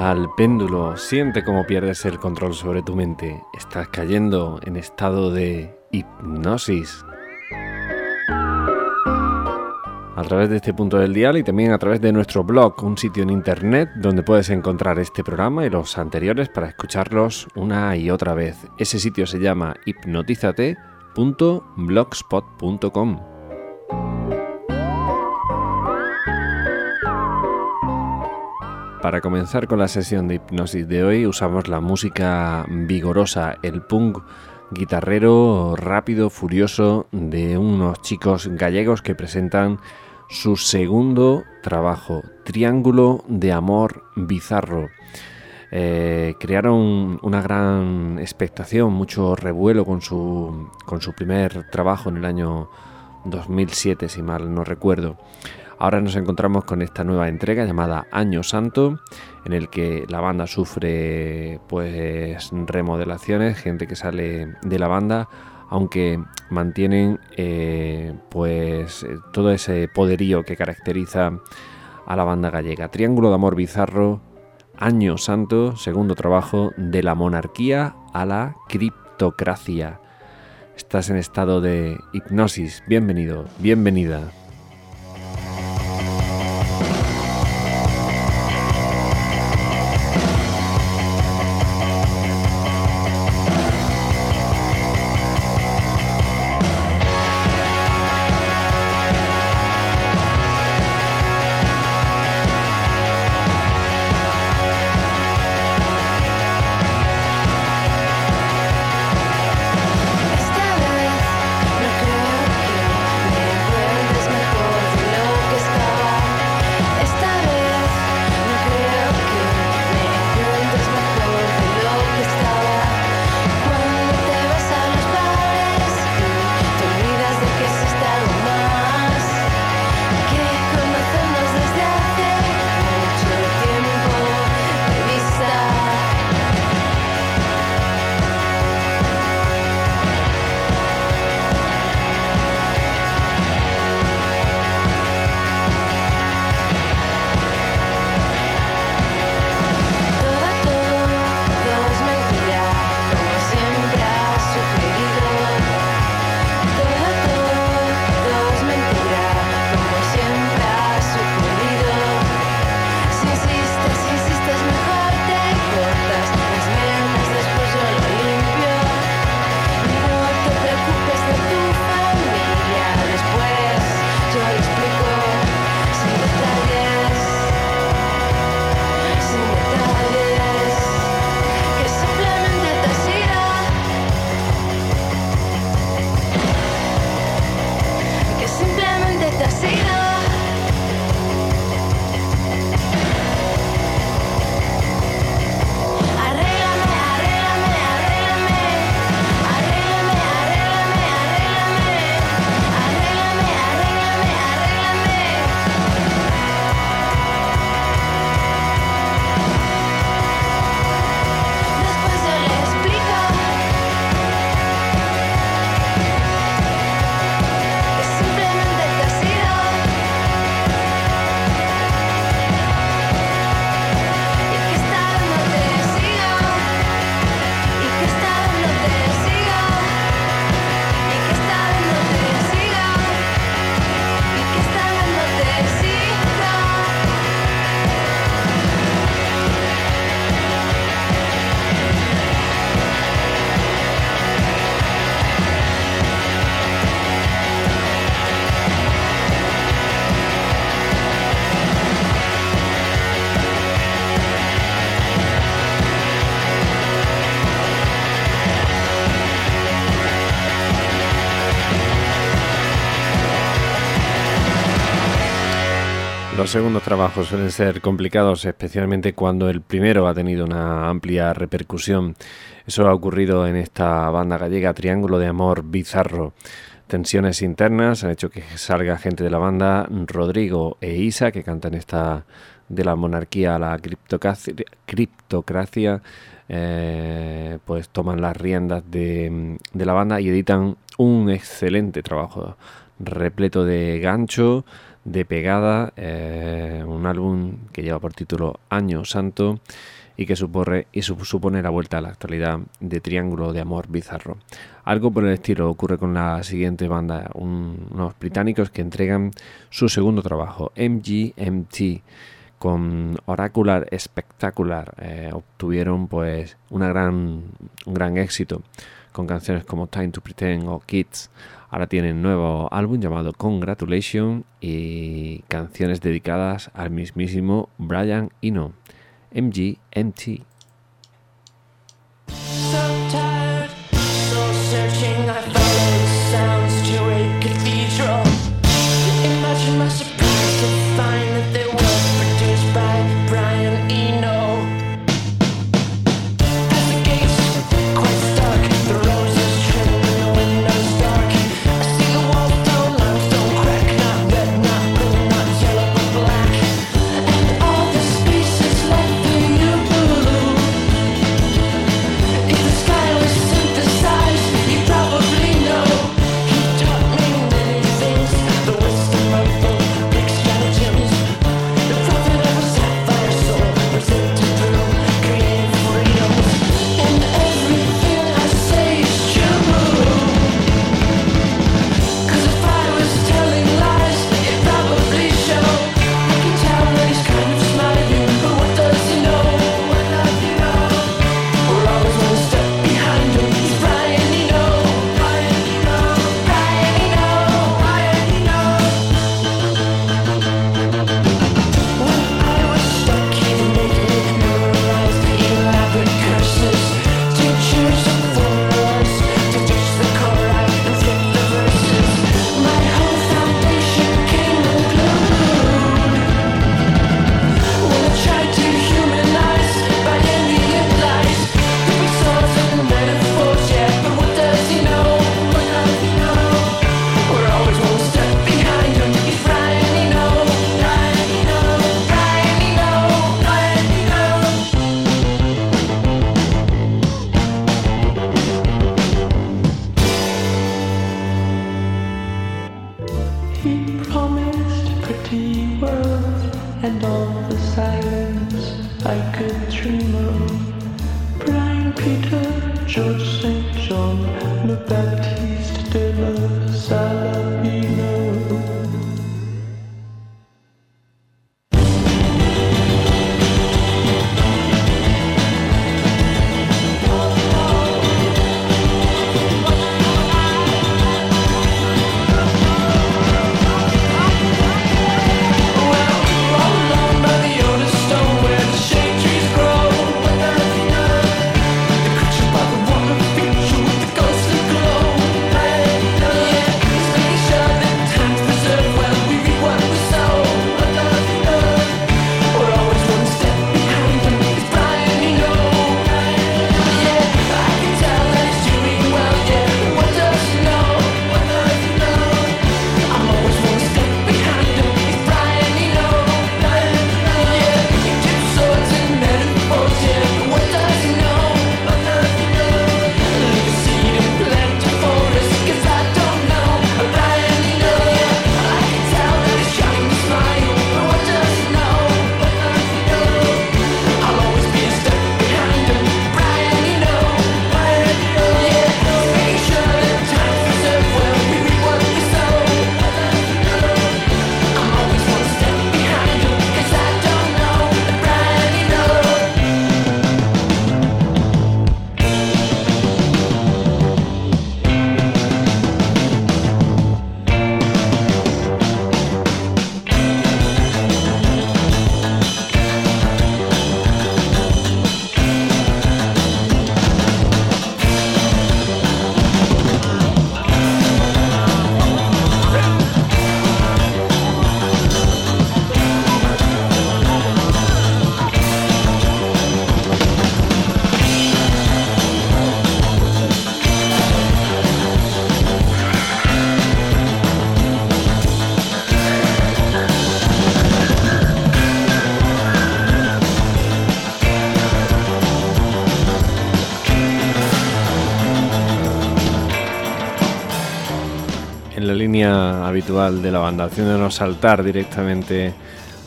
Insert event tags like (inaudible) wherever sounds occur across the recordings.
Al péndulo, siente cómo pierdes el control sobre tu mente. Estás cayendo en estado de hipnosis. A través de este punto del dial y también a través de nuestro blog, un sitio en internet donde puedes encontrar este programa y los anteriores para escucharlos una y otra vez. Ese sitio se llama hipnotizate.blogspot.com. Para comenzar con la sesión de hipnosis de hoy usamos la música vigorosa, el punk guitarrero rápido, furioso de unos chicos gallegos que presentan su segundo trabajo, Triángulo de Amor Bizarro. Eh, crearon una gran expectación, mucho revuelo con su, con su primer trabajo en el año 2007, si mal no recuerdo. Ahora nos encontramos con esta nueva entrega llamada Año Santo, en el que la banda sufre pues remodelaciones, gente que sale de la banda, aunque mantienen eh, pues todo ese poderío que caracteriza a la banda gallega. Triángulo de Amor Bizarro, Año Santo, segundo trabajo de la monarquía a la criptocracia. Estás en estado de hipnosis. Bienvenido, bienvenida. Segundos trabajos suelen ser complicados, especialmente cuando el primero ha tenido una amplia repercusión. Eso ha ocurrido en esta banda gallega Triángulo de Amor Bizarro. Tensiones internas han hecho que salga gente de la banda, Rodrigo e Isa, que cantan esta de la monarquía a la criptocracia, eh, pues toman las riendas de, la banda y editan un excelente trabajo repleto de gancho, de pegada, eh, un álbum que lleva por título Año Santo y que supone, y supone la vuelta a la actualidad de Triángulo de Amor Bizarro. Algo por el estilo ocurre con la siguiente banda, unos británicos que entregan su segundo trabajo, MGMT, con Oracular Spectacular. Eh, obtuvieron pues una gran, un gran éxito con canciones como Time to Pretend o Kids. Ahora tienen nuevo álbum llamado Congratulation y canciones dedicadas al mismísimo Brian Eno. MGMT. De la banda, haciéndonos saltar directamente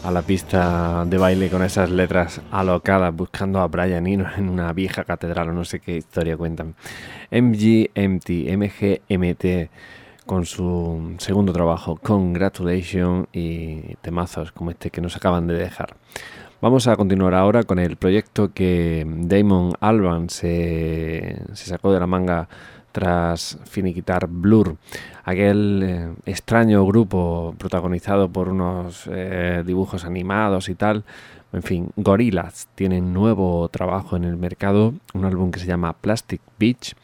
a la pista de baile con esas letras alocadas, buscando a Brian Eno en una vieja catedral o no sé qué historia cuentan. MGMT, MGMT con su segundo trabajo, Congratulations y temazos como este que nos acaban de dejar. Vamos a continuar ahora con el proyecto que Damon Alban se, sacó de la manga tras finiquitar Blur, aquel eh, extraño grupo protagonizado por unos eh, dibujos animados y tal. En fin, Gorillaz tienen nuevo trabajo en el mercado, un álbum que se llama Plastic Beach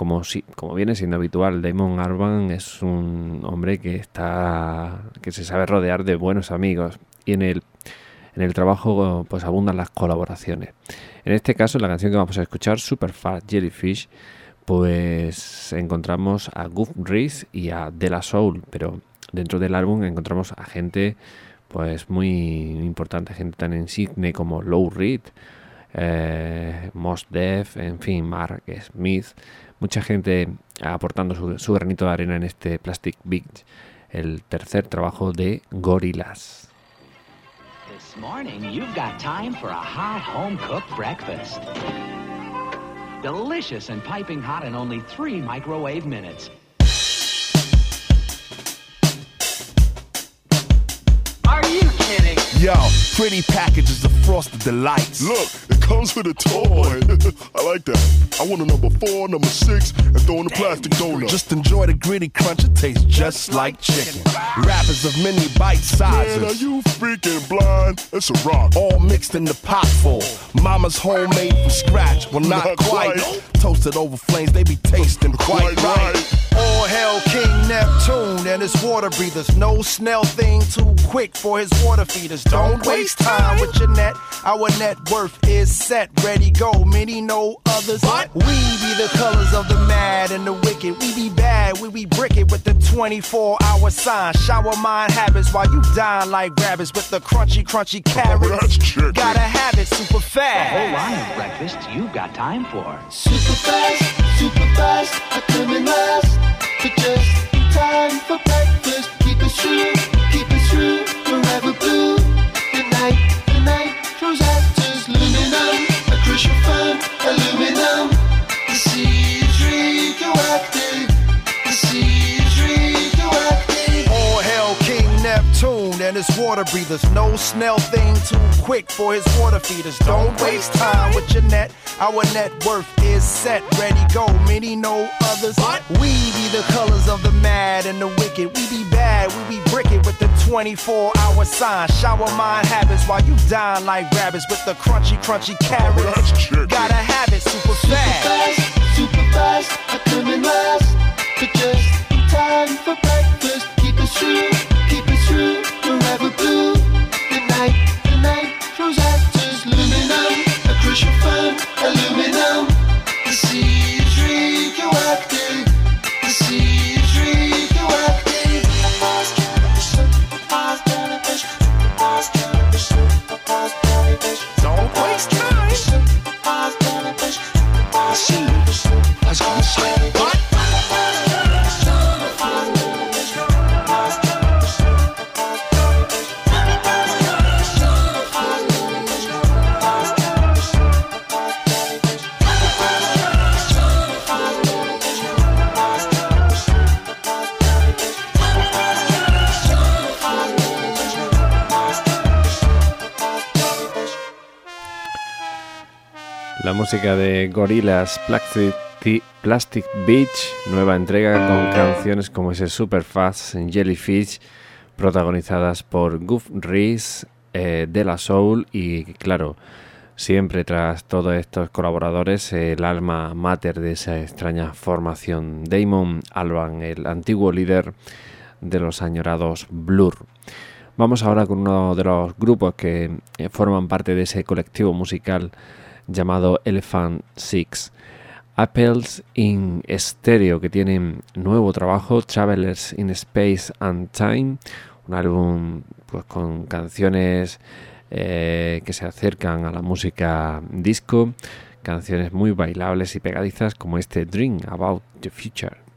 como, si, como viene siendo habitual, Damon Albarn es un hombre que está que se sabe rodear de buenos amigos y en el en el trabajo pues abundan las colaboraciones. En este caso, la canción que vamos a escuchar, Super Fast Jellyfish, pues encontramos a Goof Reese y a De La Soul, pero dentro del álbum encontramos a gente pues muy importante, gente tan insigne como Low Reed, eh, Mos Def, en fin, Mark Smith, mucha gente aportando su, granito de arena en este Plastic Beach, el tercer trabajo de Gorillaz. This morning you've got time for a hot home. Delicious and piping hot in only three microwave minutes. Yo, pretty packages of frosted delights. Look, it comes with a toy. (laughs) I like that. I want a number four, number six, and throw in a plastic donut. Just enjoy the gritty crunch. It tastes just like chicken. Wrappers of many bite sizes. Man, are you freaking blind? It's a rock. All mixed in the pot full. Mama's homemade from scratch. Well, not, not quite. quite. Toasted over flames, they be tasting quite, quite right. right. All hail King Neptune and his water breathers. No snail thing too quick for his water feeders. Don't waste time with your net. Our net worth is set, ready, go. Many know others. What? We be the colors of the mad and the wicked. We be bad, we be brick it with the 24 hour sign. Shower mind habits while you dine like rabbits with the crunchy, crunchy oh, carrots. Oh, Gotta have it super fast. A whole line of breakfasts you've got time for. Super fast, super fast, I come in last keep it true, forever blue. The night, the night, Rosette. Neptune and his water breathers. No snail thing too quick for his water feeders. Don't waste time with your net. Our net worth is set, ready, go. Many know others. What? We be the colors of the mad and the wicked. We be bad, we be bricket with the 24 hour sign. Shower mind habits while you dine like rabbits with the crunchy, crunchy carrots. Gotta have it super fast. Super fast, super fast. I in last. But just in time for breakfast. Keep it true, música de Gorillaz Plastic, Beach, nueva entrega con canciones como ese Super Fast Jellyfish, protagonizadas por Goof Reese, eh, De La Soul y, claro, siempre tras todos estos colaboradores, el alma mater de esa extraña formación, Damon Alban, el antiguo líder de los añorados Blur. Vamos ahora con uno de los grupos que eh, forman parte de ese colectivo musical llamado Elephant Six. Apples in Stereo, que tienen nuevo trabajo, Travelers in Space and Time, un álbum pues, con canciones eh, que se acercan a la música disco, canciones muy bailables y pegadizas como este Dream About the Future.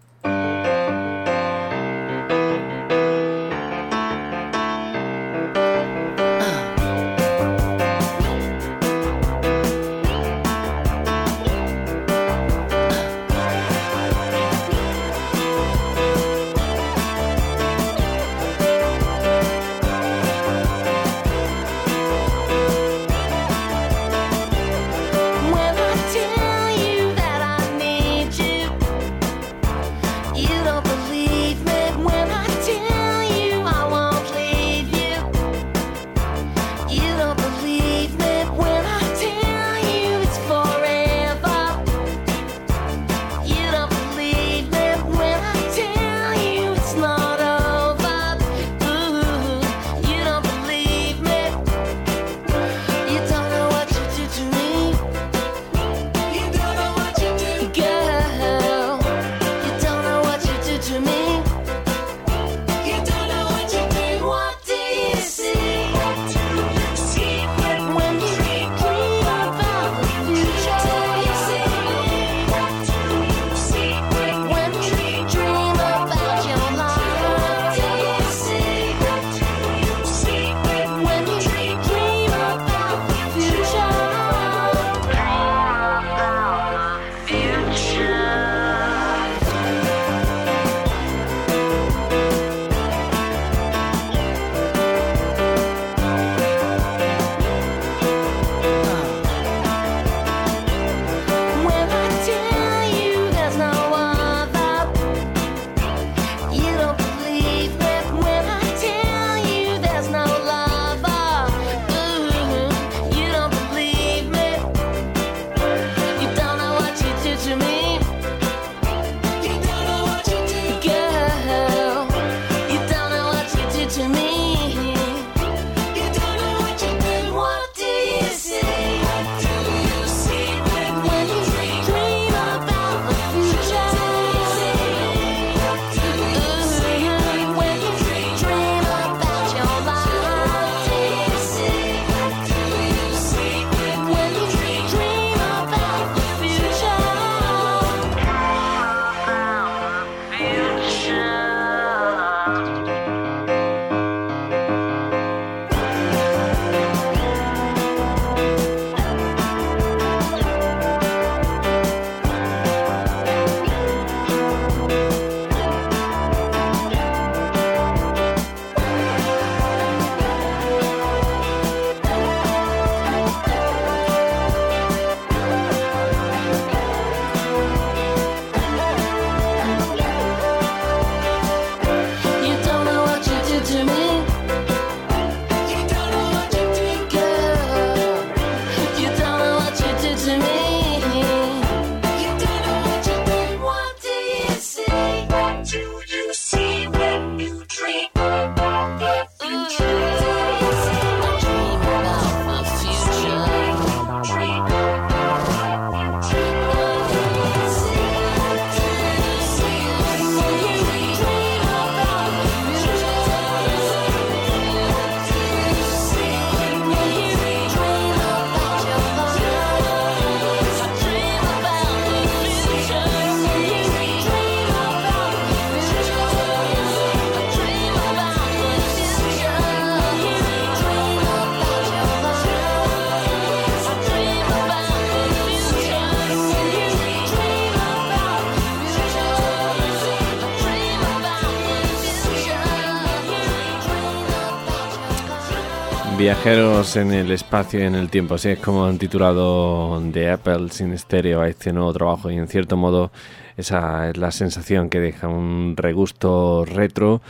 Viajeros en el espacio y en el tiempo, así es como han titulado The Apple sin estéreo a este nuevo trabajo y en cierto modo esa es la sensación que deja un regusto retro,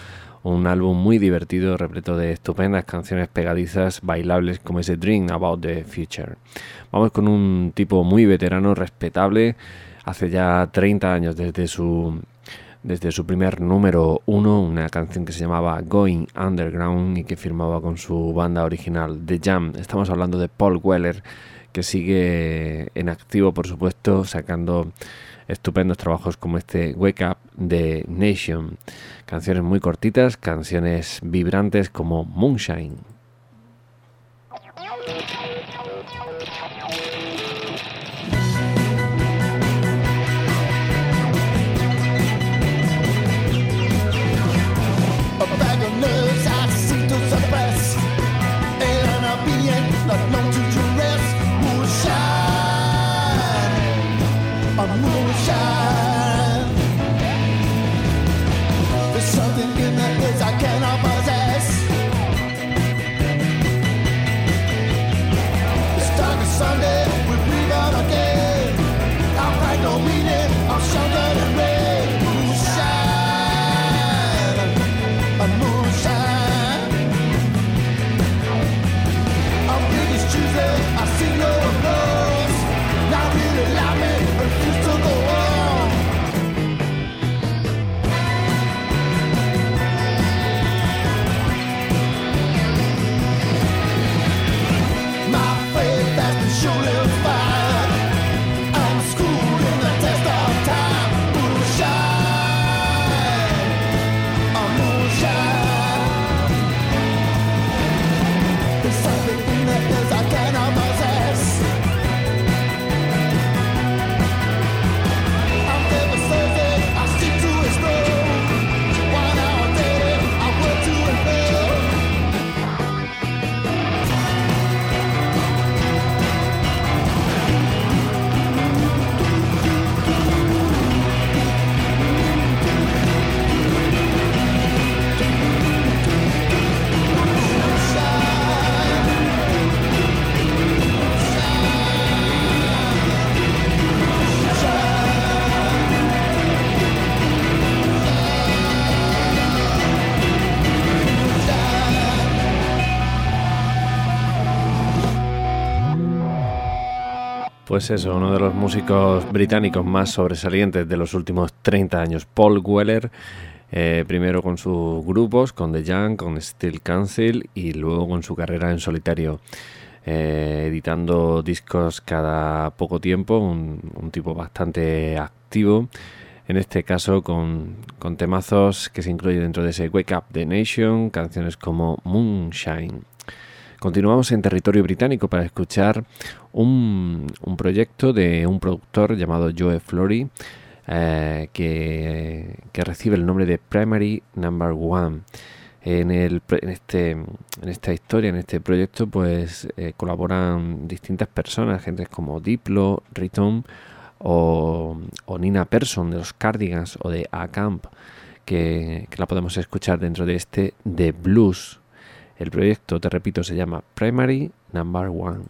un álbum muy divertido, repleto de estupendas canciones pegadizas, bailables como ese Dream About the Future. Vamos con un tipo muy veterano, respetable, hace ya 30 años desde su desde su primer número uno, una canción que se llamaba Going Underground y que firmaba con su banda original The Jam. Estamos hablando de Paul Weller, que sigue en activo, por supuesto, sacando estupendos trabajos como este Wake Up The Nation. Canciones muy cortitas, canciones vibrantes como Moonshine. Pues eso, uno de los músicos británicos más sobresalientes de los últimos 30 años, Paul Weller, eh, primero con sus grupos, con The Young, con Steel Council y luego con su carrera en solitario, eh, editando discos cada poco tiempo, un, tipo bastante activo, en este caso con, con temazos que se incluyen dentro de ese Wake Up the Nation, canciones como Moonshine. Continuamos en territorio británico para escuchar un, proyecto de un productor llamado Joe Flory eh, que, recibe el nombre de Primary Number One. En, el, en, este, en esta historia, en este proyecto, pues eh, colaboran distintas personas, gente como Diplo, Riton o, Nina Persson de los Cardigans o de A Camp, que, que la podemos escuchar dentro de este The Blues el proyecto, te repito, se llama Primary Number One.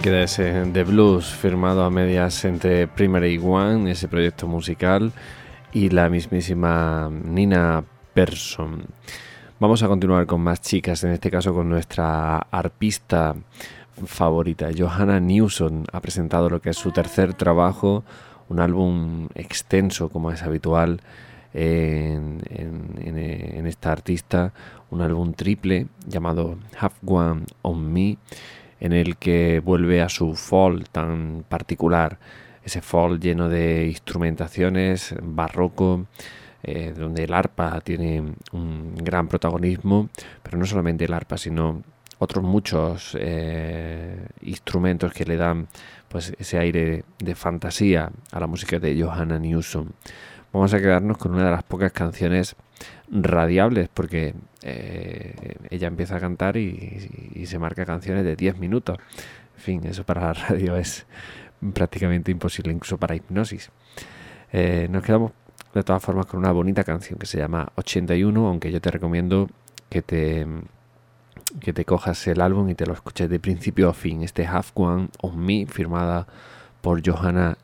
Queda ese The Blues firmado a medias entre Primary One, ese proyecto musical, y la mismísima Nina Persson. Vamos a continuar con más chicas, en este caso con nuestra arpista favorita, Johanna Newson. Ha presentado lo que es su tercer trabajo, un álbum extenso como es habitual en, en esta artista, un álbum triple llamado Have One on Me en el que vuelve a su fall tan particular, ese fall lleno de instrumentaciones barroco, eh, donde el arpa tiene un gran protagonismo, pero no solamente el arpa, sino otros muchos eh, instrumentos que le dan pues ese aire de fantasía a la música de Johanna Newsom. Vamos a quedarnos con una de las pocas canciones radiables porque eh, ella empieza a cantar y, se marca canciones de 10 minutos. En fin, eso para la radio es prácticamente imposible, incluso para hipnosis. Eh, nos quedamos de todas formas con una bonita canción que se llama 81, aunque yo te recomiendo que te que te cojas el álbum y te lo escuches de principio a fin. Este Half One on Me, firmada por Johanna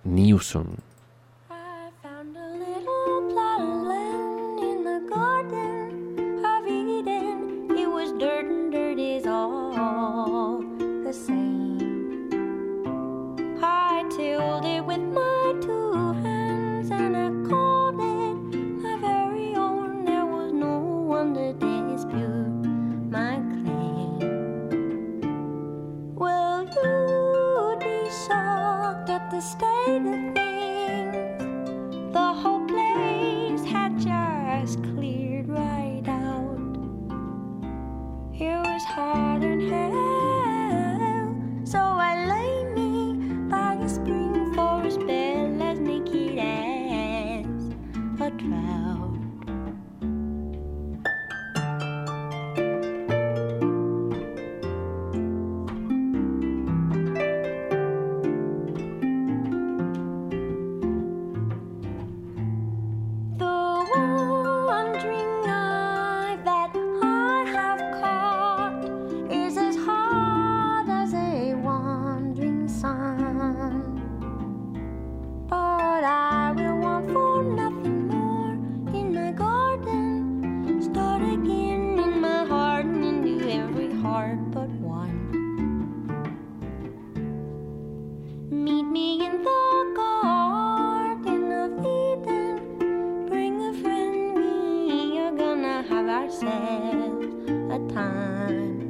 have ourselves a time.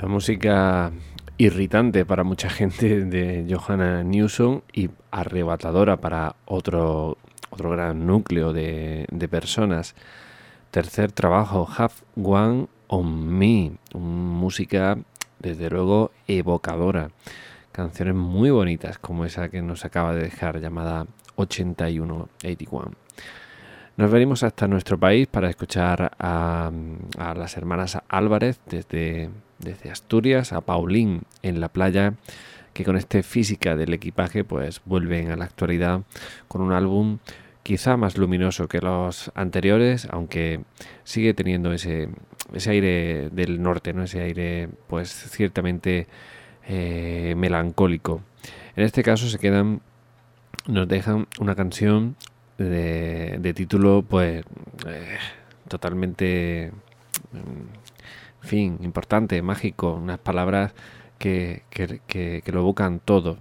Newson. música irritante para mucha gente de Johanna Newsom y arrebatadora para otro, otro gran núcleo de, personas. Tercer trabajo, Have One on Me, música desde luego evocadora. Canciones muy bonitas como esa que nos acaba de dejar llamada 8181. Nos venimos hasta nuestro país para escuchar a las hermanas Álvarez desde desde Asturias a Paulín en la playa que con este física del equipaje pues vuelven a la actualidad con un álbum quizá más luminoso que los anteriores aunque sigue teniendo ese, ese aire del norte no ese aire pues ciertamente eh, melancólico. En este caso se quedan nos dejan una canción de, de título, pues, eh, totalmente, mm, fin, importante, mágico, unas palabras que, que, que, lo evocan todo.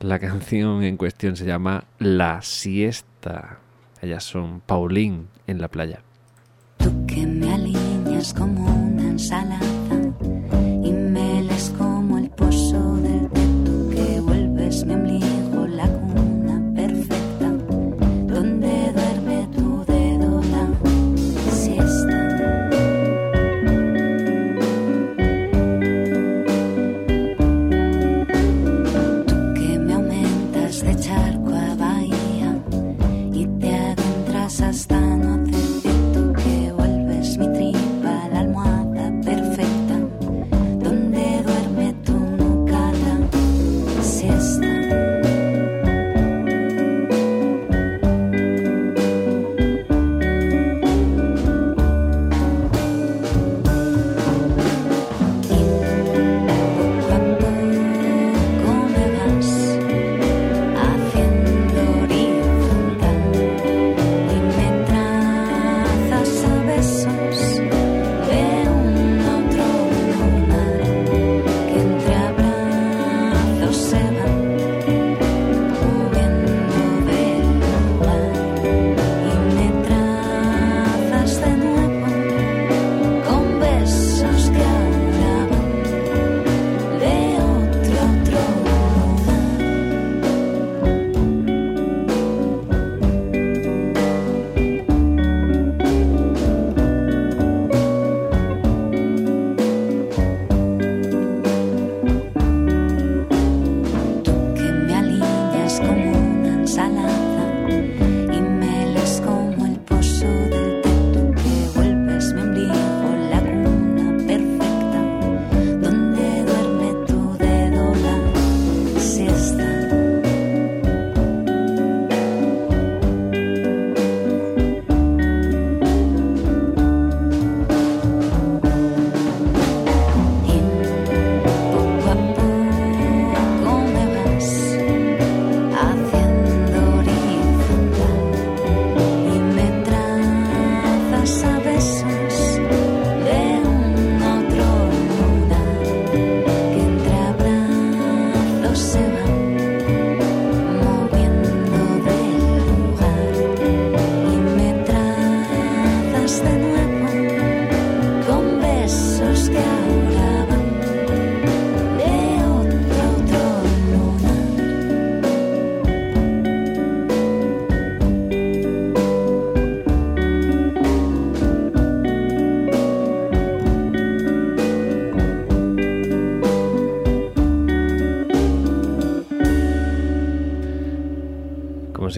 La canción en cuestión se llama La Siesta. Ellas son Paulín en la playa. Tú que me alineas como una ensalada hasta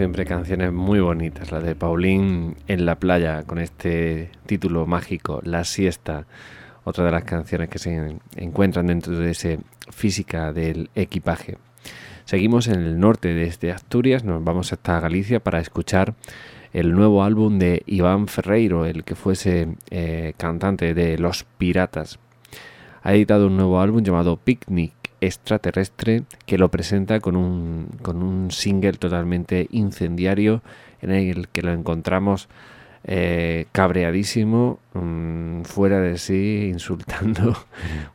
siempre, canciones muy bonitas, la de Paulín en la playa, con este título mágico, La siesta, otra de las canciones que se encuentran dentro de ese física del equipaje. Seguimos en el norte de este Asturias, nos vamos hasta Galicia para escuchar el nuevo álbum de Iván Ferreiro, el que fuese eh, cantante de Los Piratas. Ha editado un nuevo álbum llamado Picnic extraterrestre que lo presenta con un, con un single totalmente incendiario en el que lo encontramos eh, cabreadísimo, mm, fuera de sí, (laughs) insultando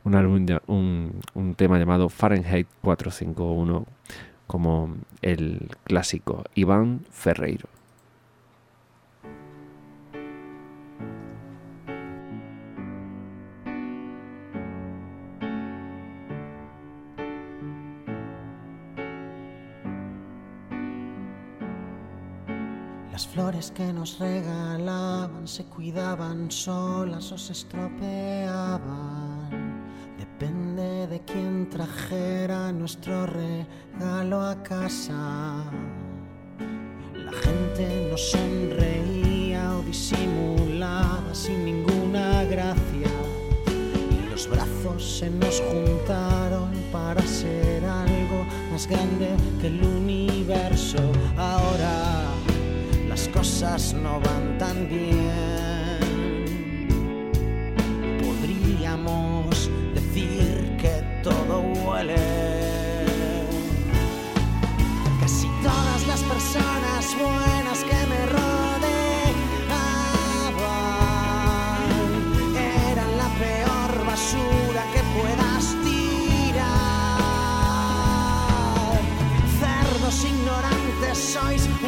un, álbum, un, un tema llamado Fahrenheit 451 como el clásico Iván Ferreiro. Las flores que nos regalaban se cuidaban solas o se estropeaban. Depende de quién trajera nuestro regalo a casa. La gente nos sonreía o disimulaba sin ninguna gracia. Y los brazos se nos juntaron para ser algo más grande que el universo. Ahora cosas no van tan bien. Podríamos decir que todo huele. Casi todas las personas huelen.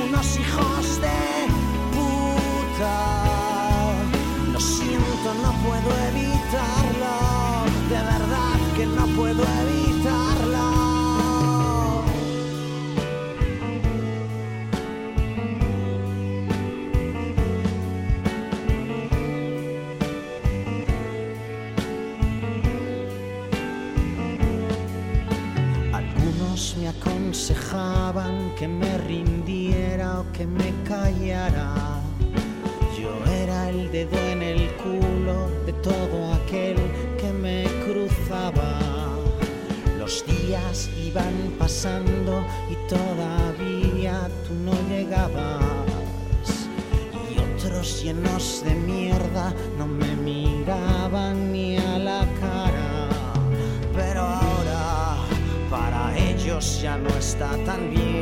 unos hijos de puta. Lo siento, no puedo que me rindiera o que me callara. Yo era el dedo en el culo de todo aquel que me cruzaba. Los días iban pasando y todavía tú no llegabas. Y otros llenos de mierda no me miraban ni a la cara. Ellos ya no está tan bien.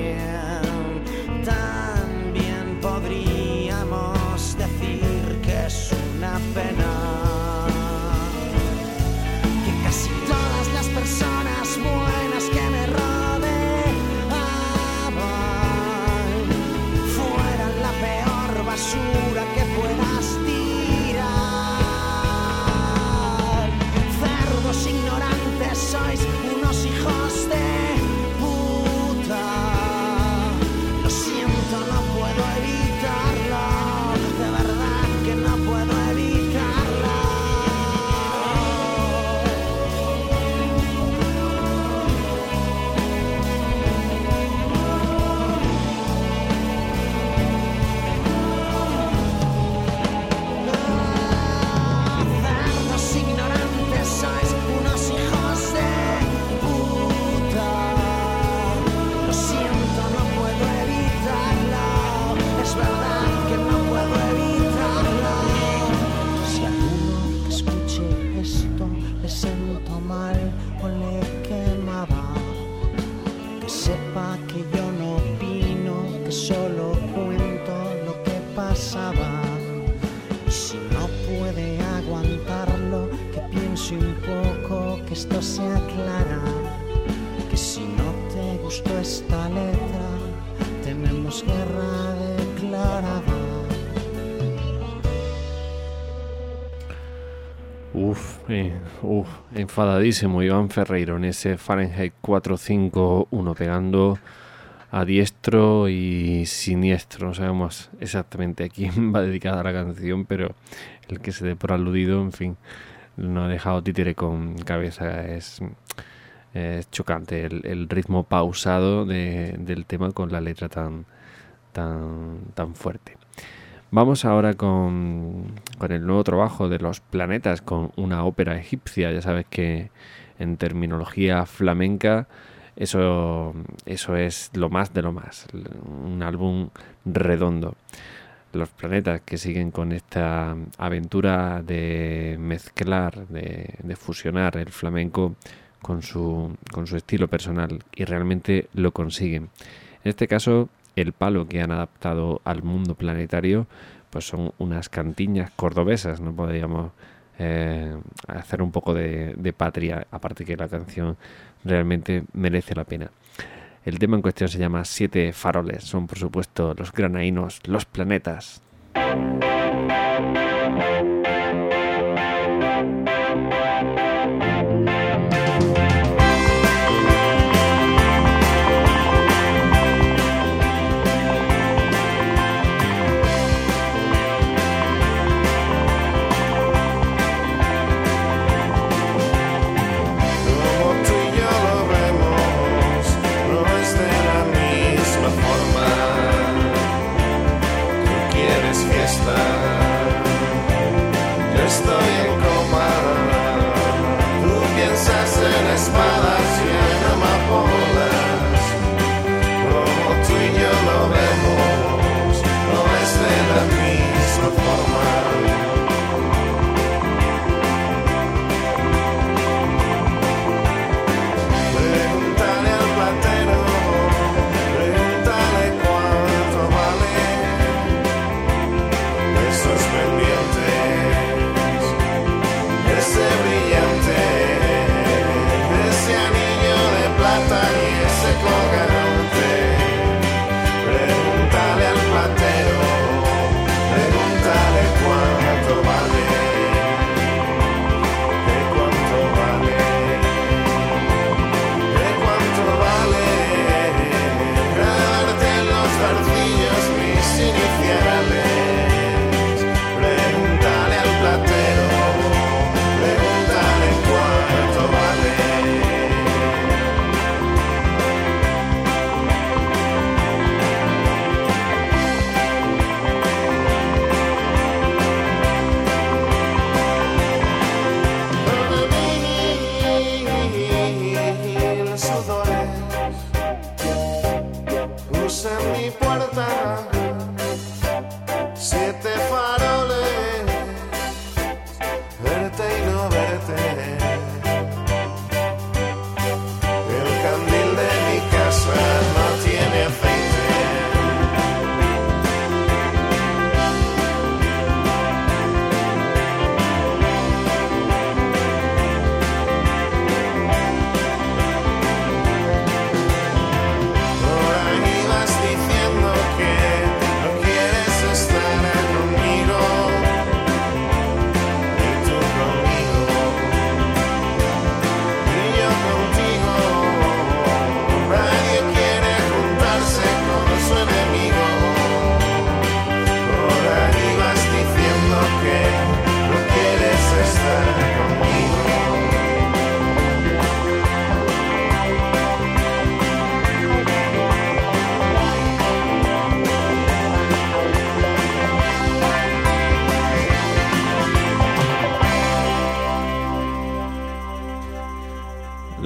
Enfadadísimo Iván Ferreiro en ese Fahrenheit 451 pegando a diestro y siniestro. No sabemos exactamente a quién (laughs) va dedicada la canción, pero el que se dé por aludido, en fin, no ha dejado títere con cabeza. Es, es chocante el, ritmo pausado de- del tema con la letra tan, tan, tan fuerte. Vamos ahora con, con el nuevo trabajo de los planetas, con una ópera egipcia. Ya sabes que en terminología flamenca eso, eso es lo más de lo más. Un álbum redondo. Los planetas que siguen con esta aventura de mezclar, de, de fusionar el flamenco con su, con su estilo personal y realmente lo consiguen. En este caso, el palo que han adaptado al mundo planetario, pues son unas cantiñas cordobesas, no podríamos eh, hacer un poco de, de patria, aparte que la canción realmente merece la pena. El tema en cuestión se llama Siete faroles, son por supuesto los granaínos, los planetas.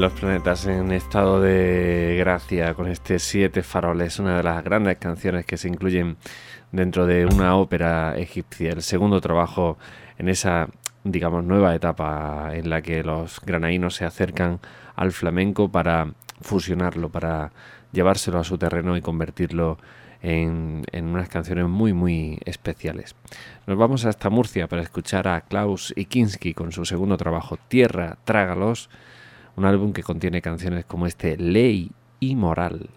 Los planetas en estado de gracia con este Siete faroles, una de las grandes canciones que se incluyen dentro de una ópera egipcia, el segundo trabajo en esa, digamos, nueva etapa en la que los granaínos se acercan al flamenco para fusionarlo, para llevárselo a su terreno y convertirlo en, en unas canciones muy, muy especiales. Nos vamos hasta Murcia para escuchar a Klaus Ikinski con su segundo trabajo, Tierra, Trágalos, un álbum que contiene canciones como este Ley y Moral.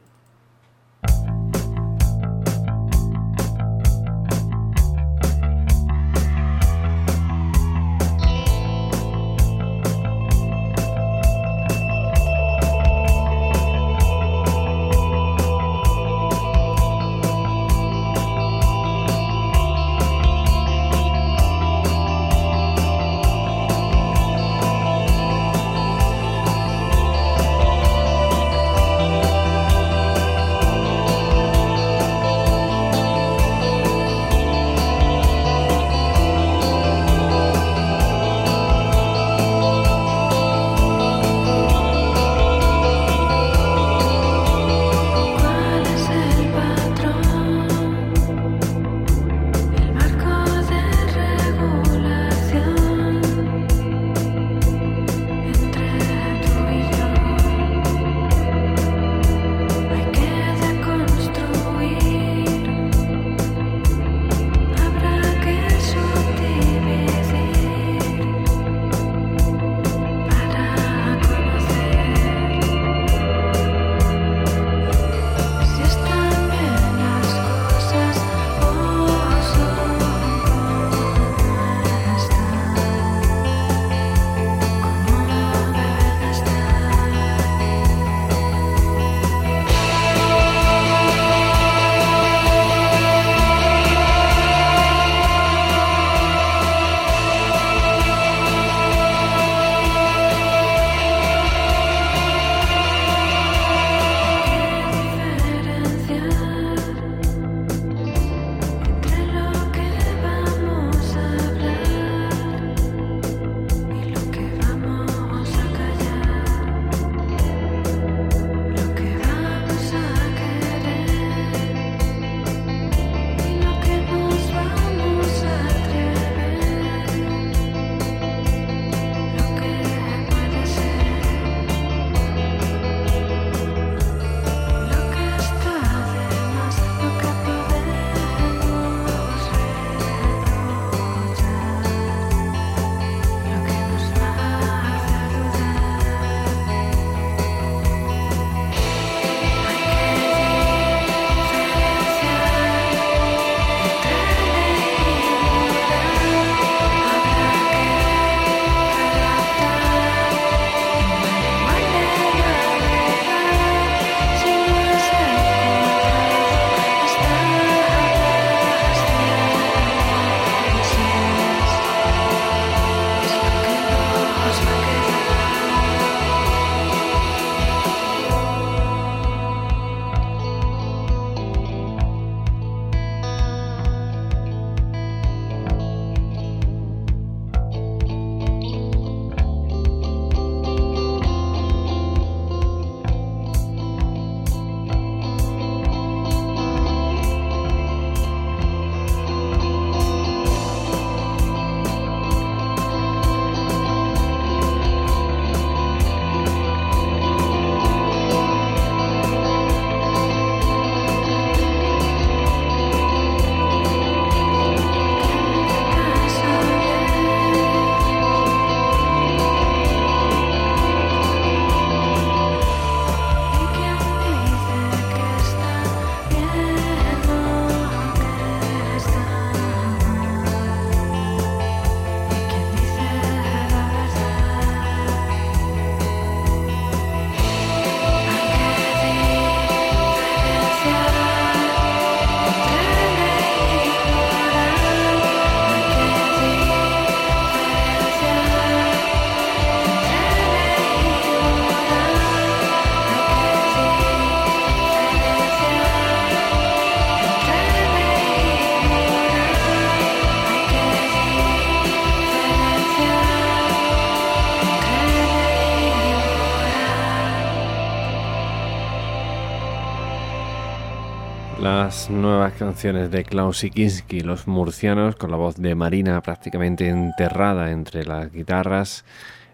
Las nuevas canciones de Klaus Ikinski, los murcianos, con la voz de Marina prácticamente enterrada entre las guitarras,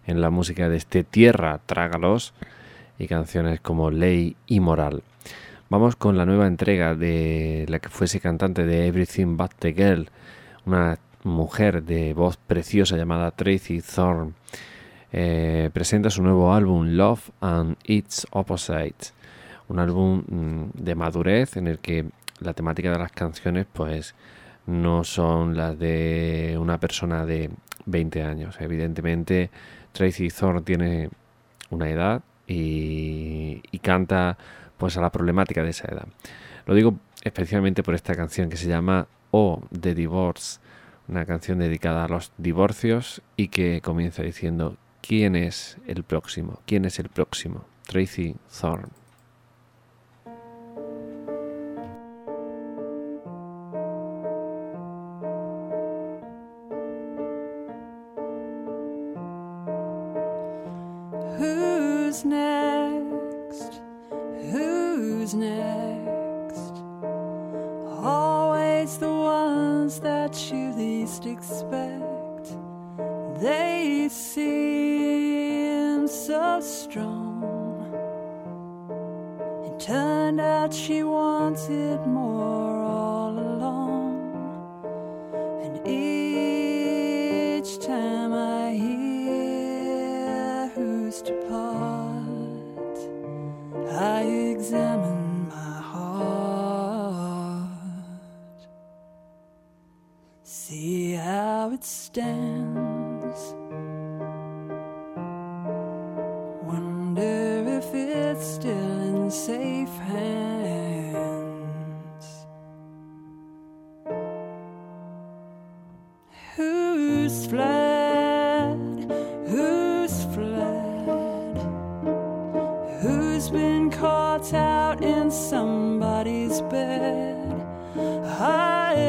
en la música de este Tierra, Trágalos, y canciones como Ley y Moral. Vamos con la nueva entrega de la que fuese cantante de Everything But the Girl, una mujer de voz preciosa llamada Tracy Thorne. Eh, presenta su nuevo álbum Love and Its Opposite, un álbum mm, de madurez en el que la temática de las canciones pues no son las de una persona de 20 años. Evidentemente Tracy Thorne tiene una edad y, canta pues a la problemática de esa edad. Lo digo especialmente por esta canción que se llama O The Divorce, una canción dedicada a los divorcios y que comienza diciendo ¿Quién es el próximo? ¿Quién es el próximo? Tracy Thorne.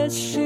let's share.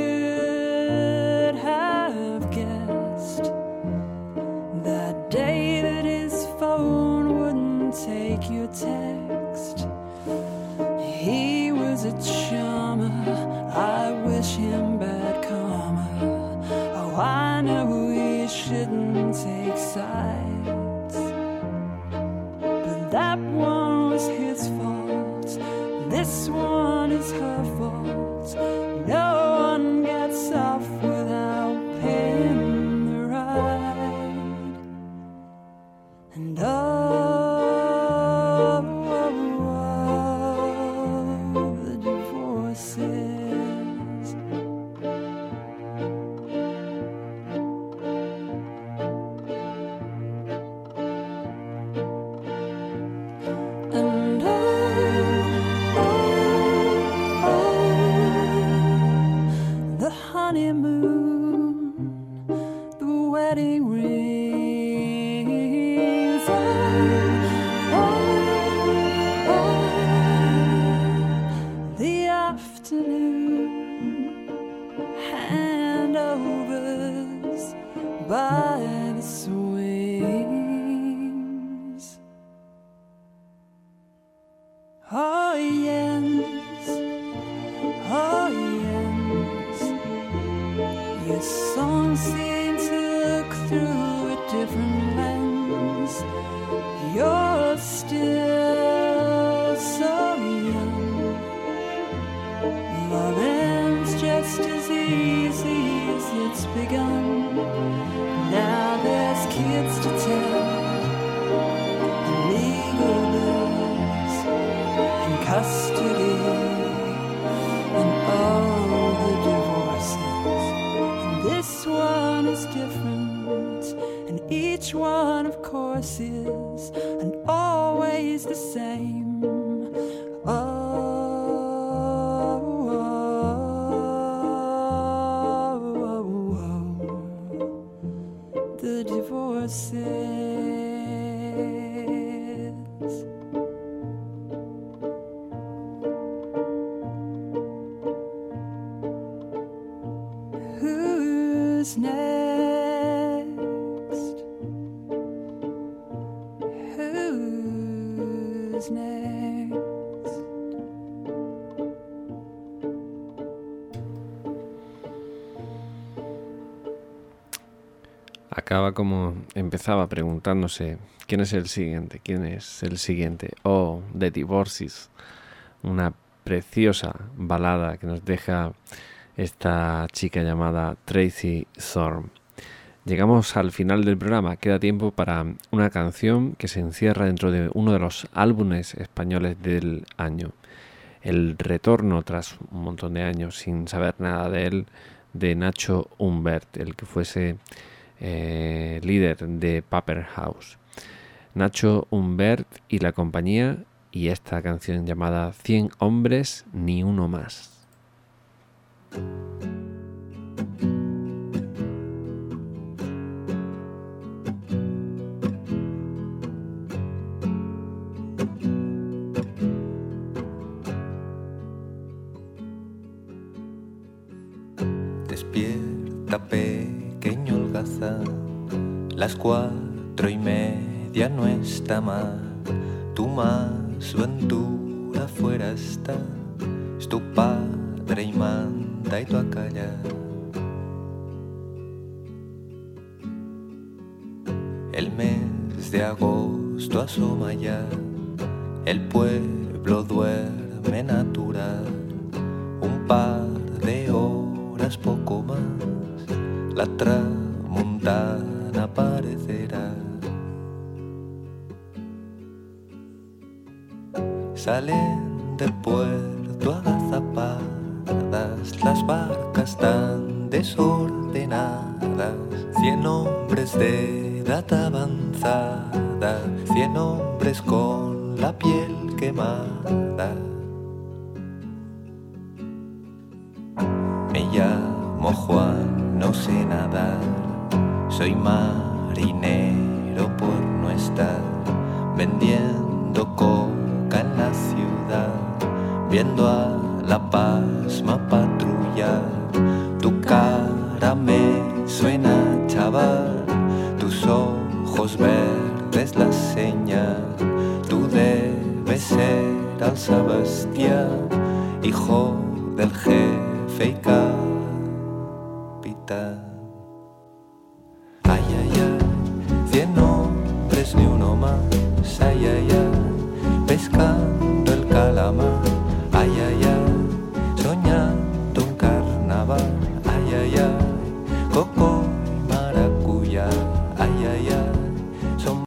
Como empezaba preguntándose quién es el siguiente, quién es el siguiente. Oh, The Divorces, una preciosa balada que nos deja esta chica llamada Tracy Thorne. Llegamos al final del programa, queda tiempo para una canción que se encierra dentro de uno de los álbumes españoles del año. El retorno tras un montón de años sin saber nada de él de Nacho Humbert, el que fuese eh, líder de Paper House. Nacho Humbert y la compañía y esta canción llamada 100 hombres ni uno más. Despierta pequeño holgazán, las cuatro y media no está mal, tu más ventura fuera está, es tu padre y manda y tú a. El mes de agosto asoma ya, el pueblo duerme natural, la tramontana aparecerá. Salen del puerto agazapadas, las barcas tan desordenadas,